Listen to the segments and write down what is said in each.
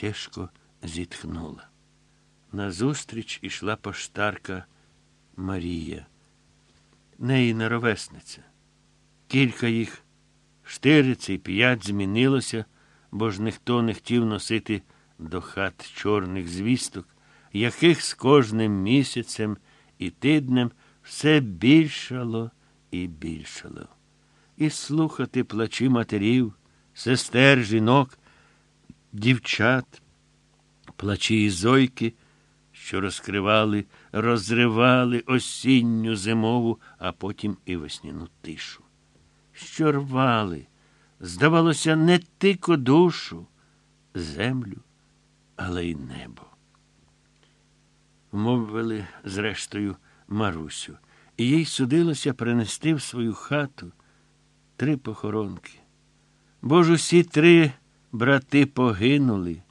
тяжко зітхнула. Назустріч ішла поштарка Марія, неї неровесниця. Кілька їх штириці й п'ять змінилося, бо ж ніхто не хотів носити до хат чорних звісток, яких з кожним місяцем і тиднем все більшало і більшало. І слухати плачі матерів, сестер, жінок, дівчат, плачі і зойки, що розкривали, розривали осінню зимову, а потім і весняну тишу. Що рвали, здавалося, не тико душу, землю, але й небо. Мовили, зрештою, Марусю, і їй судилося принести в свою хату три похоронки. Бо ж усі три брати погинули,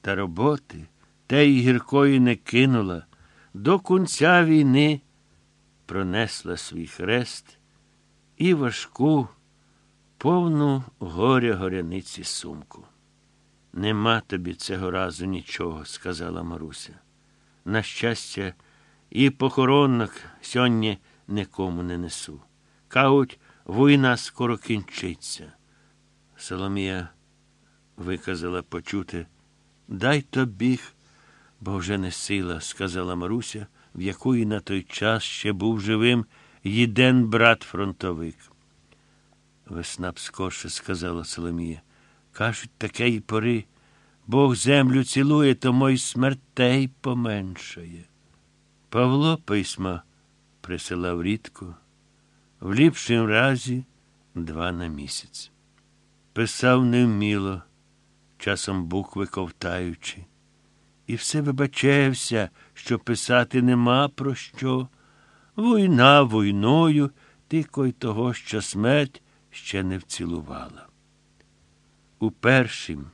та роботи те й гіркої не кинула, до кінця війни пронесла свій хрест і важку, повну горя горяниці сумку. Нема тобі цього разу нічого, сказала Маруся. На щастя, і похоронок сьогодні нікому не несу. Кажуть, війна скоро кінчиться. Соломія виказала почути. Дай то біг, бо вже не сила, сказала Маруся, в якої на той час ще був живим їден брат фронтовик. Весна б скорше, сказала Соломія. Кажуть, такої пори. Бог землю цілує, тому й смертей поменшає. Павло письма присилав рідко, в ліпшим разі два на місяць. Писав невміло, часом букви ковтаючи, і все вибачався, що писати нема про що. Війна війною, тільки й того, що смерть ще не вцілувала. У першим,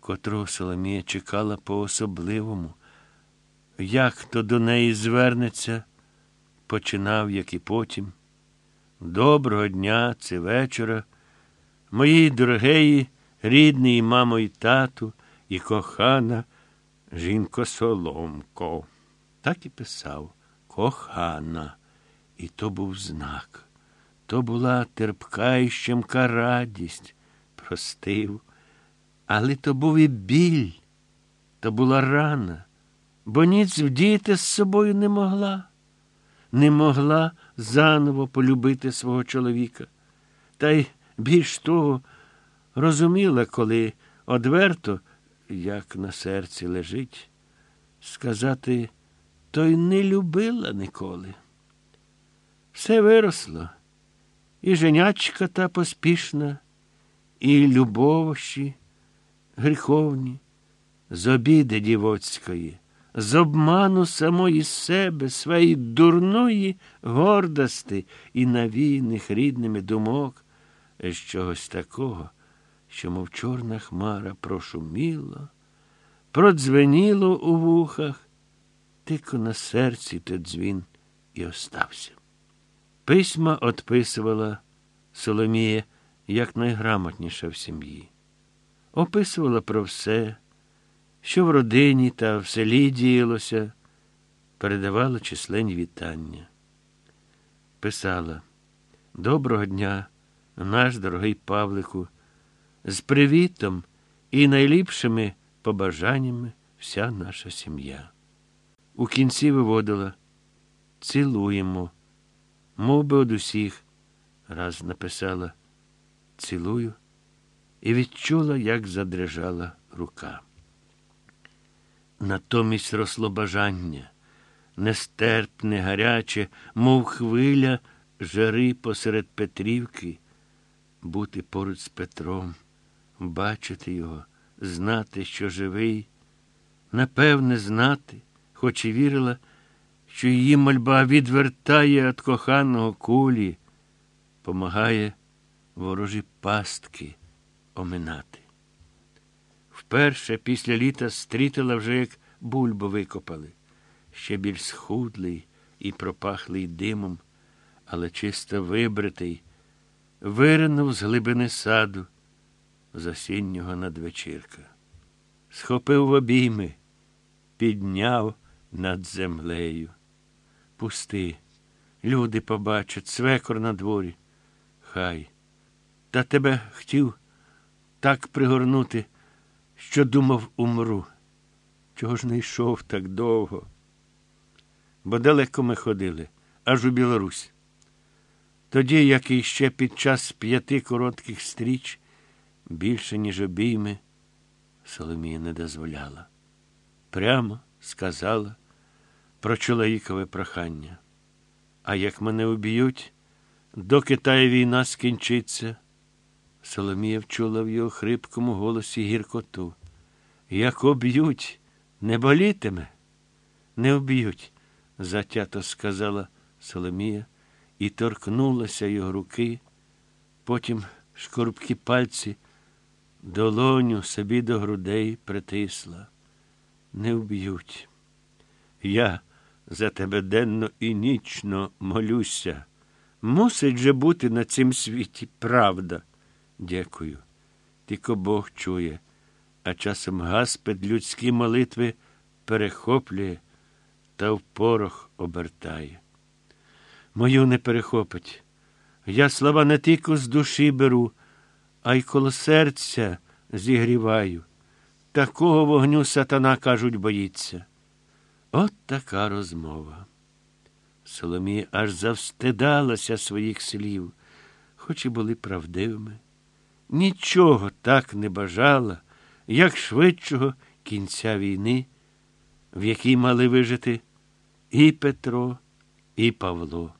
котрого Соломія чекала по особливому, як хто до неї звернеться, починав, як і потім. Доброго дня, це вечора, моїй дорогеї, рідний мамо і тату, і кохана жінко Соломко. Так і писав кохана. І то був знак. То була терпка і щемка радість, простив. Але то був і біль, то була рана, бо ніц вдіяти з собою не могла, не могла заново полюбити свого чоловіка. Та й більш того, розуміла, коли одверто, як на серці лежить, сказати, то й не любила ніколи. Все виросло, і женячка та поспішна, і любовощі гріховні, з обіди дівоцької, з обману самої себе, своєї дурної гордости і навійних рідними думок, з чогось такого, що, мов чорна хмара, прошуміло, продзвеніло у вухах, тико на серці той дзвін і остався. Письма отписувала Соломія як найграмотніша в сім'ї описувала про все, що в родині та в селі діялося, передавала численні вітання. Писала Доброго дня, наш дорогий Павлику, з привітом і найліпшими побажаннями вся наша сім'я. У кінці виводила цілуємо, мов би од усіх, раз написала цілую і відчула, як задрижала рука. Натомість росло бажання, нестерпне, гаряче, мов хвиля жари посеред Петрівки, бути поруч з Петром, бачити його, знати, що живий, напевне, знати, хоч і вірила, що її мольба відвертає від коханого кулі, помагає ворожі пастки оминати. Вперше після літа стрітила вже, як бульбу викопали, ще більш схудлий і пропахлий димом, але чисто вибритий, виринув з глибини саду з осіннього надвечірка. схопив в обійми, підняв над землею. Пусти, люди побачать, свекор на дворі. Хай. Та тебе хотів так пригорнути, що думав умру. Чого ж не йшов так довго? Бо далеко ми ходили, аж у Білорусь. Тоді, як і ще під час п'яти коротких стріч, більше, ніж обійми, Соломія не дозволяла. Прямо сказала про чоловікове прохання. А як мене уб'ють, доки тая війна скінчиться, Соломія вчула в його хрипкому голосі гіркоту. Як об'ють, не болітиме? Не об'ють, затято сказала Соломія і торкнулася його руки, потім шкорбкі пальці долоню собі до грудей притисла. Не вб'ють. Я за тебе денно і нічно молюся. Мусить же бути на цім світі правда. Дякую. Тільки Бог чує, а часом гаспед людські молитви перехоплює та в порох обертає. Мою не перехопить. Я слова не тільки з душі беру, а й коло серця зігріваю. Такого вогню сатана, кажуть, боїться. От така розмова. Соломія аж завстидалася своїх слів, хоч і були правдивими. Нічого так не бажала, як швидшого кінця війни, в якій мали вижити і Петро, і Павло.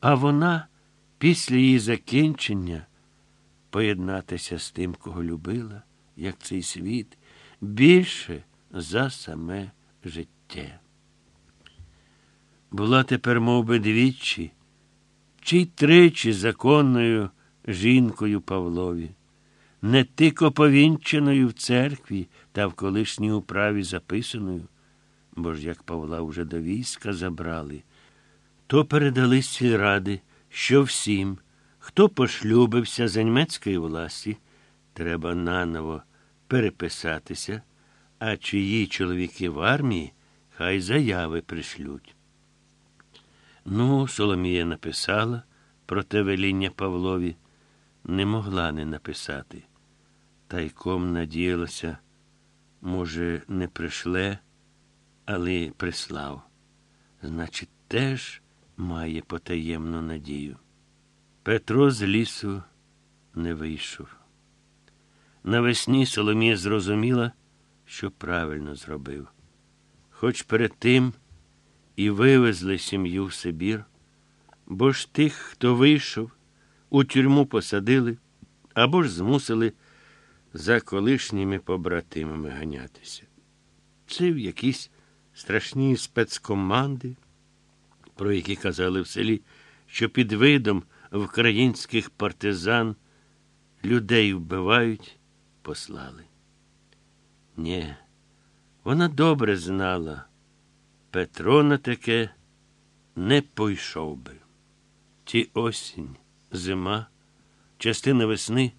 А вона після її закінчення поєднатися з тим, кого любила, як цей світ, більше за саме життя. Була тепер мов би, двічі, чи й тричі законною жінкою Павлові, не тико повінченою в церкві та в колишній управі записаною, бо ж як Павла вже до війська забрали, то передали сільради, що всім, хто пошлюбився за німецької власті, треба наново переписатися, а чиї чоловіки в армії, хай заяви пришлють. Ну, Соломія написала про те веління Павлові, не могла не написати. Тайком надіялася, може, не пришле, але прислав. Значить, теж має потаємну надію. Петро з лісу не вийшов. Навесні Соломія зрозуміла, що правильно зробив. Хоч перед тим і вивезли сім'ю в Сибір, бо ж тих, хто вийшов, у тюрму посадили або ж змусили за колишніми побратимами ганятися. Це в якісь страшні спецкоманди, про які казали в селі, що під видом українських партизан людей вбивають, послали. Ні, вона добре знала. Петро на таке не пойшов би. Ті осінь, зима, частина весни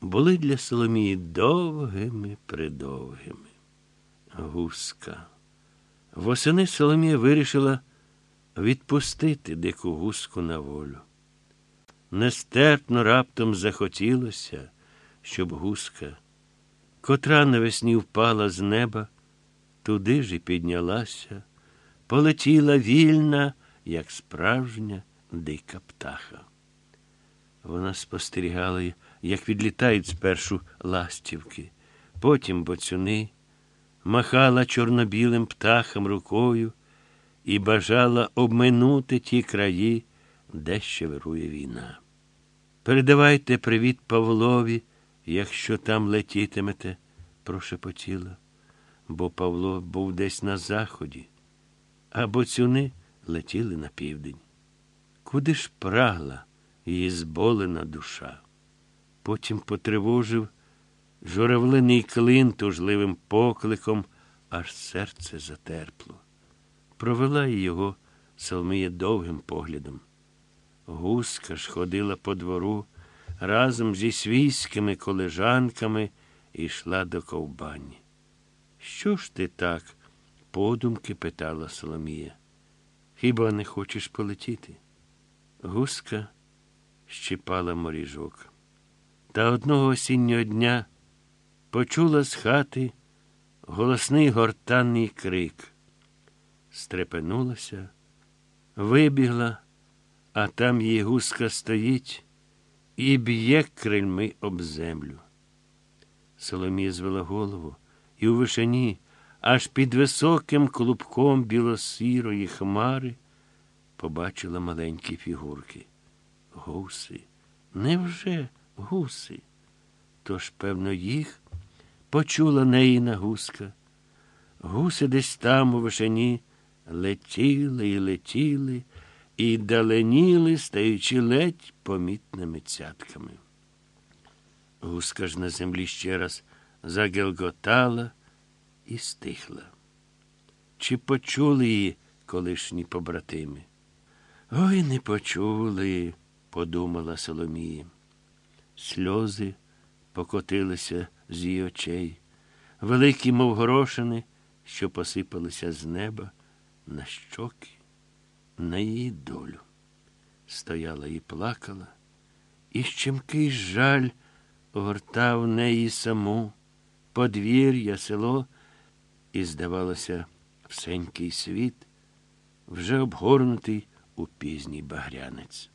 були для Соломії довгими придовгими. Гуска. Восени Соломія вирішила відпустити дику гуску на волю. Нестерпно раптом захотілося, щоб гуска, котра навесні впала з неба, туди ж і піднялася, полетіла вільна, як справжня дика птаха. Вона спостерігала, як відлітають спершу ластівки, потім боцюни, махала чорнобілим птахам рукою і бажала обминути ті краї, де ще вирує війна. Передавайте привіт Павлові, якщо там летітимете, прошепотіла, бо Павло був десь на заході, а боцюни летіли на південь. Куди ж прагла її зболена душа? Потім потривожив журавлиний клин тужливим покликом, аж серце затерпло. Провела його Соломія довгим поглядом. Гуска ж ходила по двору разом зі свійськими колежанками і йшла до ковбані. Що ж ти так? подумки питала Соломія. Хіба не хочеш полетіти? Гуска щипала моріжок. Та одного осіннього дня почула з хати голосний гортанний крик. Стрепенулася, вибігла, а там її гуска стоїть і б'є крильми об землю. Соломія звела голову, і у вишині, аж під високим клубком білосірої хмари, побачила маленькі фігурки. Гуси. Невже гуси? Тож, певно, їх почула неїна гуска. Гуси десь там у вишині летіли і летіли і даленіли, стаючи ледь помітними цятками. Гуска ж на землі ще раз загелготала і стихла. Чи почули її колишні побратими? Ой, не почули, подумала Соломія. Сльози покотилися з її очей, великі, мов горошини, що посипалися з неба на щоки, на її долю. Стояла і плакала, і щемкий жаль огортав неї саму, подвір'я, село, і, здавалося, всенький світ, вже обгорнутий у пізній багрянець.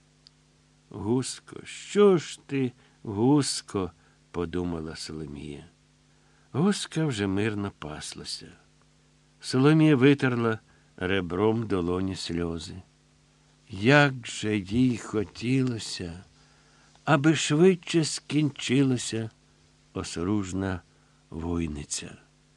Гуско, що ж ти, гуско, подумала Соломія. Гуска вже мирно паслася. Соломія витерла ребром долоні сльози. Як же їй хотілося, аби швидше скінчилася осоружна войниця.